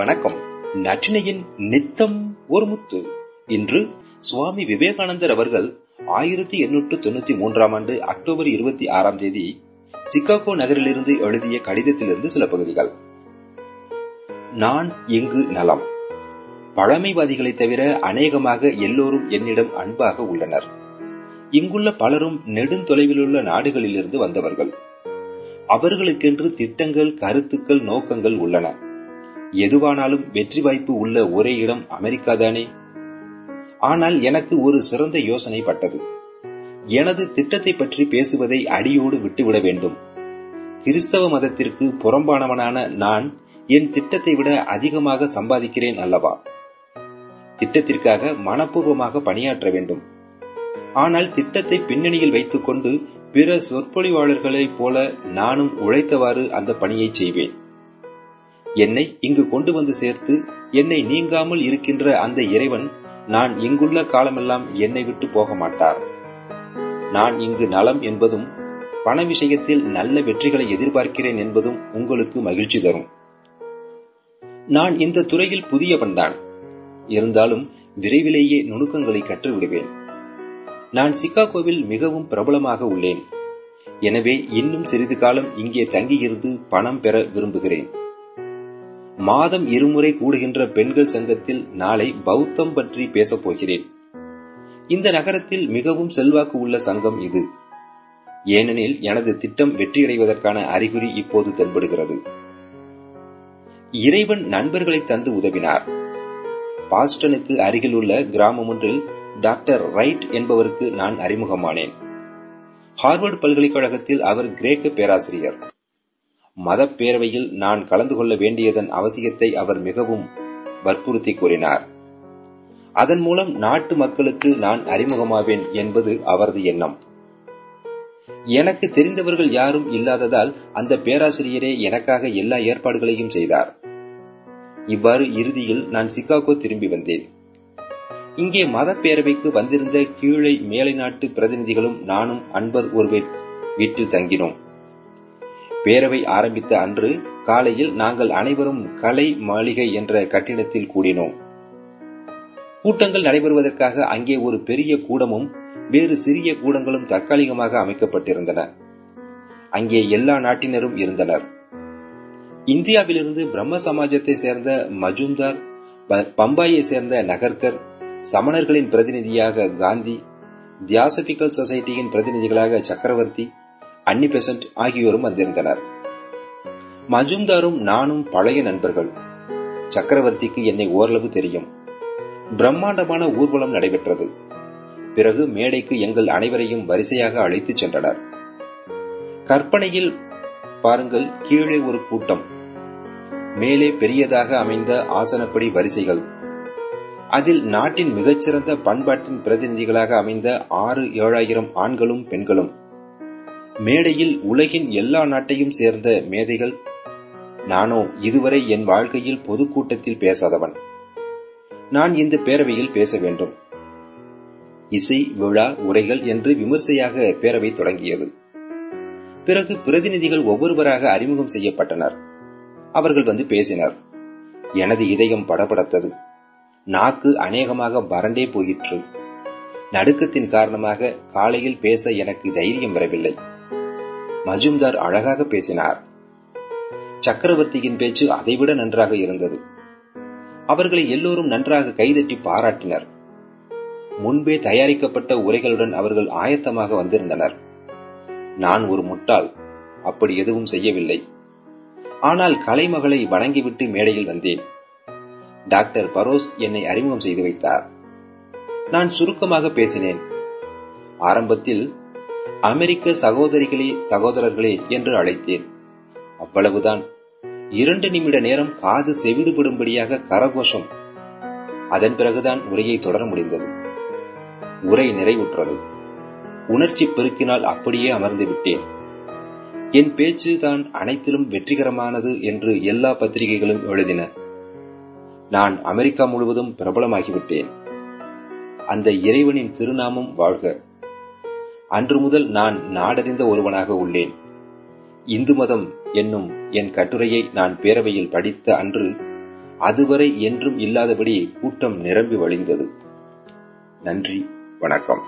வணக்கம். நற்றினையின் நித்தம் ஒரு முத்து. இன்று சுவாமி விவேகானந்தர் அவர்கள் ஆயிரத்தி எண்ணூற்று தொண்ணூத்தி மூன்றாம் ஆண்டு அக்டோபர் இருபத்தி ஆறாம் தேதி சிக்காகோ நகரிலிருந்து எழுதிய கடிதத்திலிருந்து சில பகுதிகள். நான் இங்கு நலம். பழமைவாதிகளை தவிர அநேகமாக எல்லோரும் என்னிடம் அன்பாக உள்ளனர். இங்குள்ள பலரும் நெடுந்தொலைவிலுள்ள நாடுகளிலிருந்து வந்தவர்கள். அவர்களுக்கென்று திட்டங்கள் கருத்துக்கள் நோக்கங்கள் உள்ளன. எதுவானாலும் வெற்றி வாய்ப்பு உள்ள ஒரே இடம் அமெரிக்கா தானே? ஆனால் எனக்கு ஒரு சிறந்த யோசனை பட்டது. எனது திட்டத்தை பற்றி பேசுவதை அடியோடு விட்டுவிட வேண்டும். கிறிஸ்தவ மதத்திற்கு புறம்பானவனான நான் என் திட்டத்தை விட அதிகமாக சம்பாதிக்கிறேன் அல்லவா? திட்டத்திற்காக மனப்பூர்வமாக பணியாற்ற வேண்டும். ஆனால் திட்டத்தை பின்னணியில் வைத்துக்கொண்டு பிற சொற்பொழிவாளர்களைப் போல நானும் உழைத்தவாறு அந்த பணியை செய்வேன். என்னை இங்கு கொண்டு வந்து சேர்த்து என்னை நீங்காமல் இருக்கின்ற அந்த இறைவன் நான் இங்குள்ள காலமெல்லாம் என்னை விட்டு போக மாட்டார். நான் இங்கு நலம் என்பதும் பண விஷயத்தில் நல்ல வெற்றிகளை எதிர்பார்க்கிறேன் என்பதும் உங்களுக்கு மகிழ்ச்சி தரும். நான் இந்த துறையில் புதியவன்தான். இருந்தாலும் விரைவிலேயே நுணுக்கங்களை கற்றுவிடுவேன். நான் சிக்காகோவில் மிகவும் பிரபலமாக உள்ளேன். எனவே இன்னும் சிறிது காலம் இங்கே தங்கியிருந்து பணம் பெற விரும்புகிறேன். மாதம் இருமுறை கூடுகின்ற பெண்கள் சங்கத்தில் நாளை பௌத்தம் பற்றி பேசப் போகிறேன். இந்த நகரத்தில் மிகவும் செல்வாக்கு உள்ள சங்கம் இது. ஏனெனில் எனது திட்டம் வெற்றியடைவதற்கான அறிகுறி இப்போது தென்படுகிறது. இறைவன் நண்பர்களை தந்து உதவினார். பாஸ்டனுக்கு அருகில் உள்ள கிராமம் ஒன்றில் டாக்டர் ரைட் என்பவருக்கு நான் அறிமுகமானேன். ஹார்வர்டு பல்கலைக்கழகத்தில் அவர் கிரேக்க பேராசிரியர். மதப்பேரவையில் நான் கலந்து கொள்ள வேண்டியதன் அவசியத்தை அவர் மிகவும் வற்புறுத்தி கூறினார். அதன் மூலம் நாட்டு மக்களுக்கு நான் அறிமுகமாவேன் என்பது அவரது எண்ணம். எனக்கு தெரிந்தவர்கள் யாரும் இல்லாததால் அந்த பேராசிரியரே எனக்காக எல்லா ஏற்பாடுகளையும் செய்தார். இவ்வாறு இறுதியில் நான் சிகாகோ திரும்பி வந்தேன். இங்கே மதப்பேரவைக்கு வந்திருந்த கீழே மேலை நாட்டு பிரதிநிதிகளும் நானும் அன்பர் ஒருவர் வீட்டில் தங்கினோம். பேரவை ஆரம்பித்த அன்று காலையில் நாங்கள் அனைவரும் கலை மாளிகை என்ற கட்டிடத்தில் கூடினோம். கூட்டங்கள் நடைபெறுவதற்காக அங்கே ஒரு பெரிய கூடமும் வேறு சிறிய கூடங்களும் தற்காலிகமாக அமைக்கப்பட்டிருந்தன. அங்கே எல்லா நாட்டினரும் இருந்தனர். இந்தியாவிலிருந்து பிரம்ம சமாஜத்தை சேர்ந்த மஜும்தார் பம்பாயை சேர்ந்த நகர்கர் சமணர்களின் பிரதிநிதியாக காந்தி தியாசபிக்கல் சொசைட்டியின் பிரதிநிதிகளாக சக்கரவர்த்தி அன்னிபெசன்ட் ஆகியோரும் வந்திருந்தனர். மஜும்தாரும் நானும் பழைய நண்பர்கள். சக்கரவர்த்திக்கு என்னை ஓரளவு தெரியும். பிரம்மாண்டமான ஊர்வலம் நடைபெற்றது. பிறகு மேடைக்கு எங்கள் அனைவரையும் வரிசையாக அழைத்துச் சென்றனர். கற்பனையில் பாருங்கள் கீழே ஒரு கூட்டம். மேலே பெரியதாக அமைந்த ஆசனப்படி வரிசைகள். அதில் நாட்டின் மிகச்சிறந்த பண்பாட்டின் பிரதிநிதிகளாக அமைந்த ஆறு ஏழாயிரம் ஆண்களும் பெண்களும். மேடையில் உலகின் எல்லா நாட்டையும் சேர்ந்த மேதைகள் நானோ இதுவரை என் வாழ்க்கையில் பொதுக்கூட்டத்தில் பேசாதவன். நான் இந்த பேரவையில் பேச வேண்டும். இசை விழா உரைகள் என்று விமர்சையாக பேரவை தொடங்கியது. பிறகு பிரதிநிதிகள் ஒவ்வொருவராக அறிமுகம் செய்யப்பட்டனர். அவர்கள் வந்து பேசினர். எனது இதயம் படபடத்தது. நாக்கு அநேகமாக வறண்டே போயிற்று. நடுக்கத்தின் காரணமாக காலையில் பேச எனக்கு தைரியம் வரவில்லை. மஜும்தார் அழகாக பேசினார். சக்கரவர்த்தியின் பேச்சு அதைவிட நன்றாக இருந்தது. அவர்களை எல்லோரும் நன்றாக கைதட்டி பாராட்டினர். முன்பே தயாரிக்கப்பட்ட உரைகளுடன் அவர்கள் ஆயத்தமாக வந்திருந்தனர். நான் ஒரு முட்டாள் அப்படி எதுவும் செய்யவில்லை. ஆனால் கலைமகளை வணங்கிவிட்டு மேடையில் வந்தேன். டாக்டர் பரோஸ் என்னை அறிமுகம் செய்து வைத்தார். நான் சுருக்கமாக பேசினேன். ஆரம்பத்தில் அமெரிக்க சகோதரிகளே சகோதரர்களே என்று அழைத்தேன். அவ்வளவுதான். இரண்டு நிமிட நேரம் காது செவிடுபடும்படியாக கரகோஷம். அதன் பிறகுதான் உரையை தொடர முடிந்தது. உரை நிறைவுற்றது. உணர்ச்சி பெருக்கினால் அப்படியே அமர்ந்து விட்டேன். என் பேச்சு தான் அனைத்திலும் வெற்றிகரமானது என்று எல்லா பத்திரிகைகளும் எழுதின. நான் அமெரிக்கா முழுவதும் பிரபலமாகிவிட்டேன். அந்த இறைவனின் திருநாமம் வாழ்க. அன்று முதல் நான் நாடறிந்த ஒருவனாக உள்ளேன். இந்து மதம் என்னும் என் கட்டுரையை நான் பேரவையில் படித்த அன்று அதுவரை என்றும் இல்லாதபடி கூட்டம் நிரம்பி வழிந்தது. நன்றி வணக்கம்.